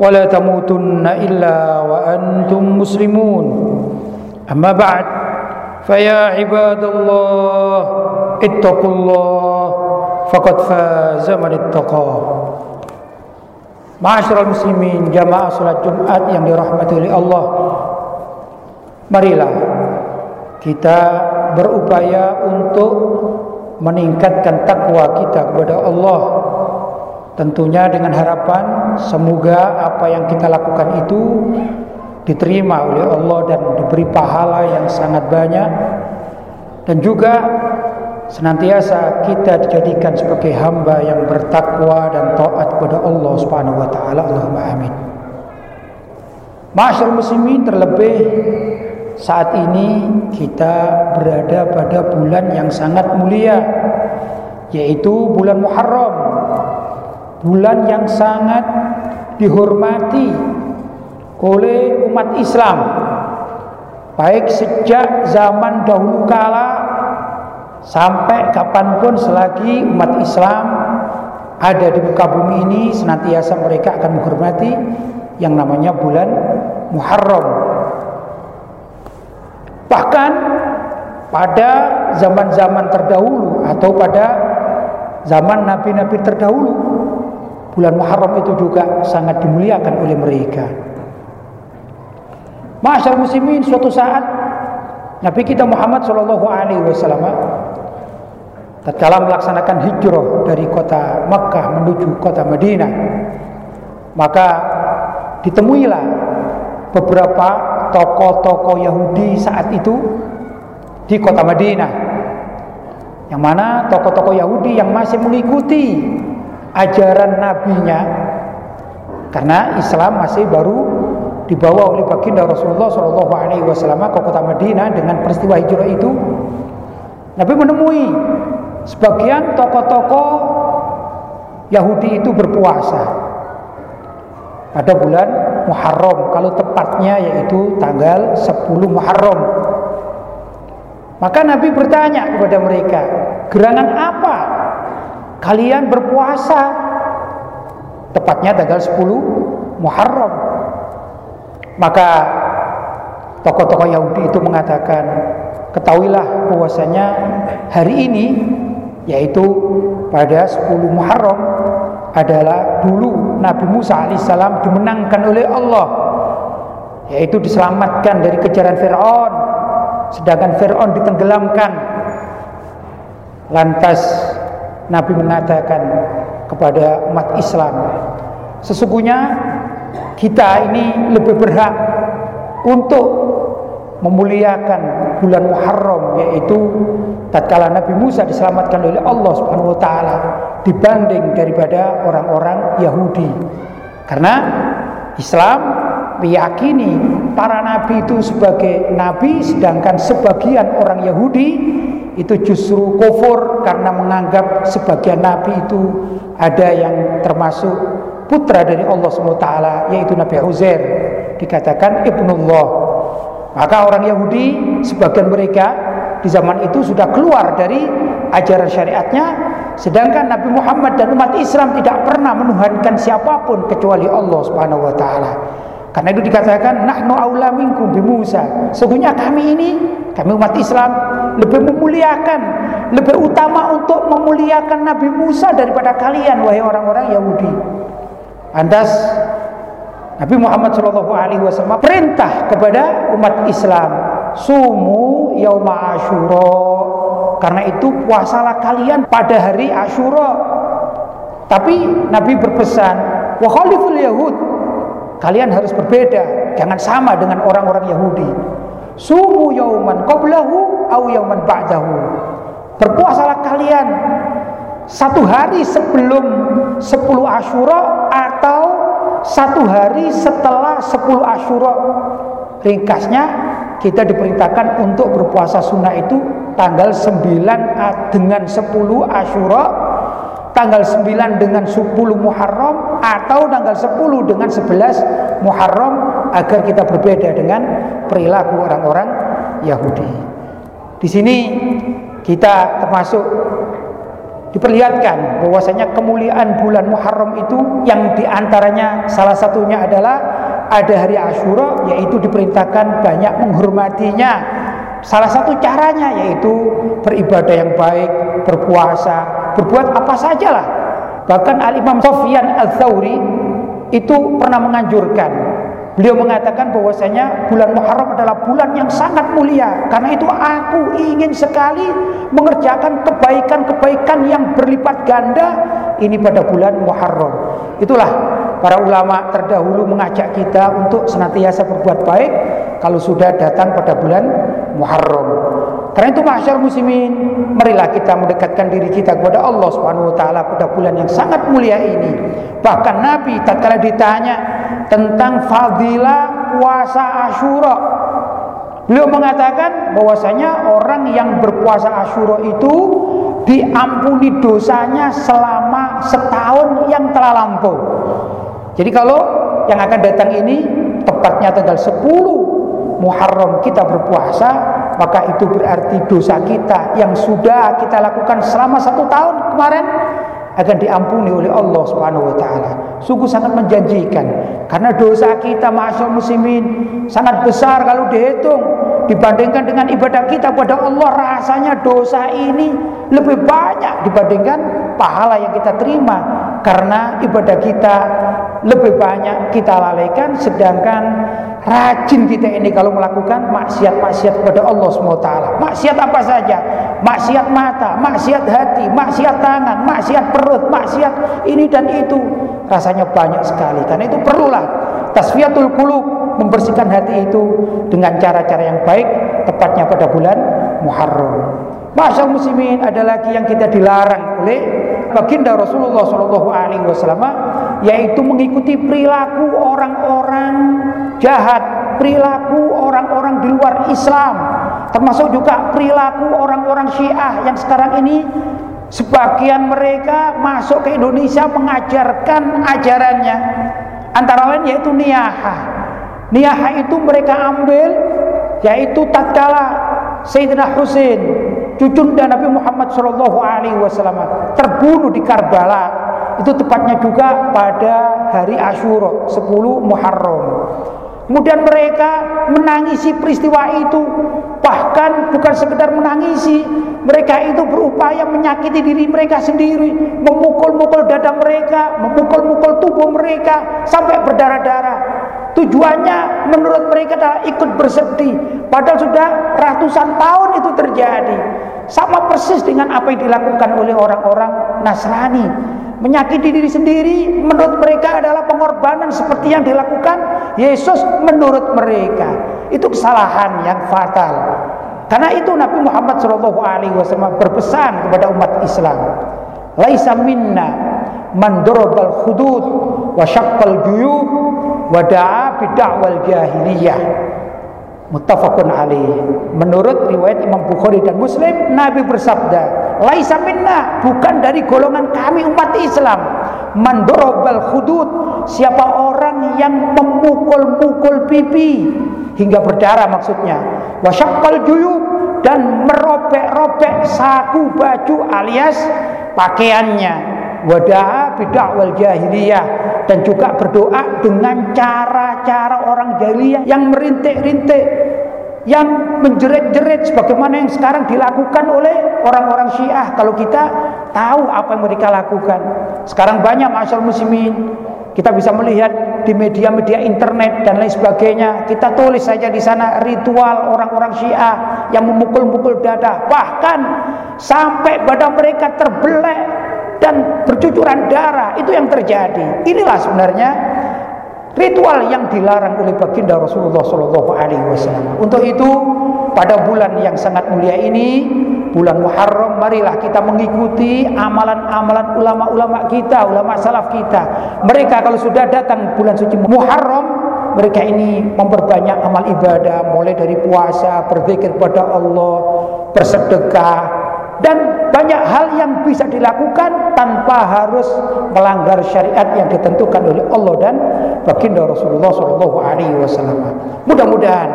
ولا تموتن إلا وأنتم مسلمون أما بعد فيا عباد الله اتقوا الله فقد فاز من اتقى Ma'asyiral muslimin jamaah salat Jumat yang dirahmati oleh Allah Marilah kita berupaya untuk meningkatkan takwa kita kepada Allah Tentunya dengan harapan semoga apa yang kita lakukan itu diterima oleh Allah dan diberi pahala yang sangat banyak dan juga senantiasa kita dijadikan sebagai hamba yang bertakwa dan taat kepada Allah Subhanahu wa taala. Allahumma amin. Masyarakat muslimin terlebih saat ini kita berada pada bulan yang sangat mulia yaitu bulan Muharram bulan yang sangat dihormati oleh umat Islam. Baik sejak zaman dahulu kala sampai kapan pun selagi umat Islam ada di muka bumi ini senantiasa mereka akan menghormati yang namanya bulan Muharram. Bahkan pada zaman-zaman terdahulu atau pada zaman nabi-nabi terdahulu bulan Muharram itu juga sangat dimuliakan oleh mereka. Masyarakat muslimin suatu saat Nabi kita Muhammad Shallallahu Alaihi Wasallam tatkala melaksanakan hijrah dari kota Makkah menuju kota Madinah maka ditemuilah beberapa tokoh-tokoh Yahudi saat itu di kota Madinah yang mana tokoh-tokoh Yahudi yang masih mengikuti ajaran nabinya. Karena Islam masih baru dibawa oleh baginda Rasulullah Shallallahu Alaihi Wasallam ke kota Madinah dengan peristiwa hijrah itu. Nabi menemui sebagian tokoh-tokoh Yahudi itu berpuasa. Pada bulan Muharram kalau tepatnya yaitu tanggal 10 Muharram. Maka Nabi bertanya kepada mereka gerangan apa kalian berpuasa. Tepatnya tanggal 10 Muharram. Maka tokoh-tokoh Yahudi itu mengatakan ketahuilah bahwasanya hari ini yaitu pada 10 Muharram adalah dulu Nabi Musa alaihissalam dimenangkan oleh Allah yaitu diselamatkan dari kejaran Fir'aun. Sedangkan Fir'aun ditenggelamkan. Lantas Nabi mengatakan kepada umat Islam Sesungguhnya kita ini lebih berhak untuk memuliakan bulan Muharram yaitu tatkala Nabi Musa diselamatkan oleh Allah Subhanahu wa taala dibanding daripada orang-orang Yahudi. Karena Islam meyakini para nabi itu sebagai nabi sedangkan sebagian orang Yahudi itu justru kufur karena menganggap sebagian nabi itu ada yang termasuk putra dari Allah SWT yaitu Nabi Uzair dikatakan ibnullah. Maka orang Yahudi sebagian mereka di zaman itu sudah keluar dari ajaran syariatnya sedangkan Nabi Muhammad dan umat Islam tidak pernah menuhankan siapa pun kecuali Allah Subhanahu wa taala. Karena itu dikatakan nahnu aula minkum bi Musa. Sesungguhnya kami ini, kami umat Islam lebih memuliakan, lebih utama untuk memuliakan Nabi Musa daripada kalian wahai orang-orang Yahudi. Antas Nabi Muhammad Shallallahu Alaihi Wasallam perintah kepada umat Islam sumu yauma ashura. Karena itu puasalah kalian pada hari Ashura. Tapi Nabi berpesan wa khaliful yahud. Kalian harus berbeda jangan sama dengan orang-orang Yahudi sumu yauman qablahu au yauman ba'dahu berpuasalah kalian satu hari sebelum 10 Ashura atau satu hari setelah 10 Ashura. Ringkasnya kita diperintahkan untuk berpuasa sunnah itu tanggal 9 dengan 10 Ashura, tanggal 9 dengan 10 Muharram atau tanggal 10 dengan 11 Muharram agar kita berbeda dengan perilaku orang-orang Yahudi. Di sini kita termasuk diperlihatkan bahwasanya kemuliaan bulan Muharram itu yang di antaranya salah satunya adalah ada hari Ashura yaitu diperintahkan banyak menghormatinya salah satu caranya yaitu beribadah yang baik berpuasa berbuat apa sajalah bahkan Al Imam Sofyan Al Thawri itu pernah menganjurkan Beliau mengatakan bahwasanya bulan Muharram adalah bulan yang sangat mulia. Karena itu aku ingin sekali mengerjakan kebaikan-kebaikan yang berlipat ganda ini pada bulan Muharram. Itulah para ulama terdahulu mengajak kita untuk senantiasa berbuat baik kalau sudah datang pada bulan Muharram. Karena itu masyarakat muslimin, marilah kita mendekatkan diri kita kepada Allah Subhanahu wa taala pada bulan yang sangat mulia ini. Bahkan Nabi tatkala ditanya tentang fadilah puasa Asyura, beliau mengatakan bahwasanya orang yang berpuasa Asyura itu diampuni dosanya selama setahun yang telah lampau. Jadi kalau yang akan datang ini tepatnya tanggal 10 Muharram kita berpuasa maka itu berarti dosa kita yang sudah kita lakukan selama satu tahun kemarin? Akan diampuni oleh Allah Subhanahu wa taala. Sungguh sangat menjanjikan. Karena dosa kita masyaallah muslimin sangat besar kalau dihitung. Dibandingkan dengan ibadah kita pada Allah rasanya dosa ini lebih banyak dibandingkan pahala yang kita terima. Karena ibadah kita lebih banyak kita lalaikan sedangkan rajin kita ini kalau melakukan maksiat-maksiat kepada Allah SWT. Maksiat apa saja? Maksiat mata, maksiat hati, maksiat tangan, maksiat perut, maksiat ini dan itu. Rasanya banyak sekali. Karena itu perlulah tasfiyatul qulub membersihkan hati itu dengan cara-cara yang baik tepatnya pada bulan Muharram. Masya muslimin ada lagi yang kita dilarang oleh baginda Rasulullah Wasallam yaitu mengikuti perilaku orang-orang jahat, perilaku orang-orang di luar Islam, termasuk juga perilaku orang-orang Syiah yang sekarang ini sebagian mereka masuk ke Indonesia mengajarkan ajarannya antara lain yaitu niyaha. Niyaha itu mereka ambil yaitu tatkala Sayyidina Husain cucunda Nabi Muhammad Wasallam terbunuh di Karbala itu tepatnya juga pada hari Ashura 10 Muharram. Kemudian mereka menangisi peristiwa itu. Bahkan bukan sekedar menangisi mereka itu berupaya menyakiti diri mereka sendiri memukul-mukul dada mereka memukul-mukul tubuh mereka sampai berdarah-darah. Tujuannya menurut mereka adalah ikut bersedih. Padahal sudah ratusan tahun itu terjadi. Sama persis dengan apa yang dilakukan oleh orang-orang Nasrani menyakiti diri sendiri menurut mereka adalah pengorbanan seperti yang dilakukan Yesus menurut mereka. Itu kesalahan yang fatal. Karena itu Nabi Muhammad SAW berpesan kepada umat Islam laisa minna man darabal hudud wa syaqqal juyub wa da'a bid'awal jahiliyah Muttafaqun alaih. Menurut riwayat Imam Bukhari dan Muslim, Nabi bersabda, "Laisa minna, bukan dari golongan kami umat Islam. Mandorobal hudud, siapa orang yang memukul-mukul pipi hingga berdarah maksudnya. Wasyaqqal juyub dan merobek-robek saku baju alias pakaiannya. Wadah wal jahiliyah. Dan juga berdoa dengan cara-cara orang jahiliyah yang merintik-rintik yang menjerit-jerit sebagaimana yang sekarang dilakukan oleh orang-orang Syiah. Kalau kita tahu apa yang mereka lakukan. Sekarang banyak masyarakat muslimin Kita bisa melihat di media-media internet dan lain sebagainya. Kita tulis saja di sana ritual orang-orang Syiah yang memukul-mukul dada, bahkan sampai badan mereka terbelek dan bercucuran darah. Itu yang terjadi. Inilah sebenarnya ritual yang dilarang oleh baginda Rasulullah Shallallahu Alaihi Wasallam. Untuk itu pada bulan yang sangat mulia ini bulan Muharram marilah kita mengikuti amalan-amalan ulama-ulama kita ulama salaf kita mereka kalau sudah datang bulan suci Muharram mereka ini memperbanyak amal ibadah mulai dari puasa berzikir pada Allah bersedekah dan banyak hal yang bisa dilakukan tanpa harus melanggar syariat yang ditentukan oleh Allah dan baginda Rasulullah SAW. Mudah-mudahan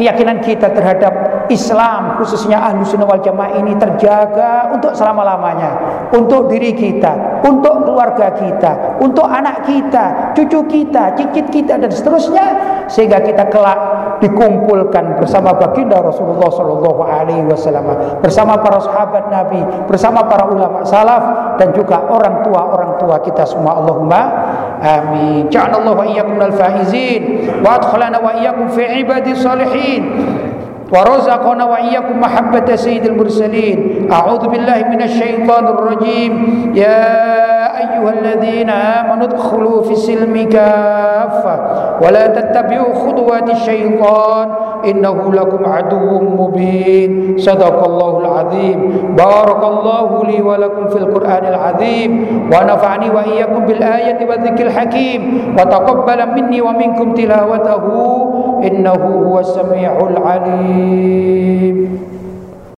keyakinan kita terhadap Islam khususnya ahlu sunnah wal jamaah ini terjaga untuk selama-lamanya untuk diri kita untuk keluarga kita untuk anak kita cucu kita cicit kita dan seterusnya sehingga kita kelak dikumpulkan bersama baginda Rasulullah Shallallahu Alaihi Wasallam bersama para sahabat Nabi bersama para ulama salaf dan juga orang tua orang tua kita semua Allahumma amin ja'alallahu wa iyyakum al faizin wa adkhalana wa iyyakum fi ibadi salihin ورزقنا وإياكم محبة سيد المرسلين أعوذ بالله من الشيطان الرجيم يا أيها الذين آمنوا ادخلوا في السلم كافة ولا تتبعوا خطوات الشيطان إنه لكم عدو مبين. صدق الله العظيم. بارك الله لي ولكم في القرآن العظيم. ونفعني وإياكم بالآية والذكر الحكيم. وتقبل مني ومنكم تلاوته. إنه هو السميع العليم.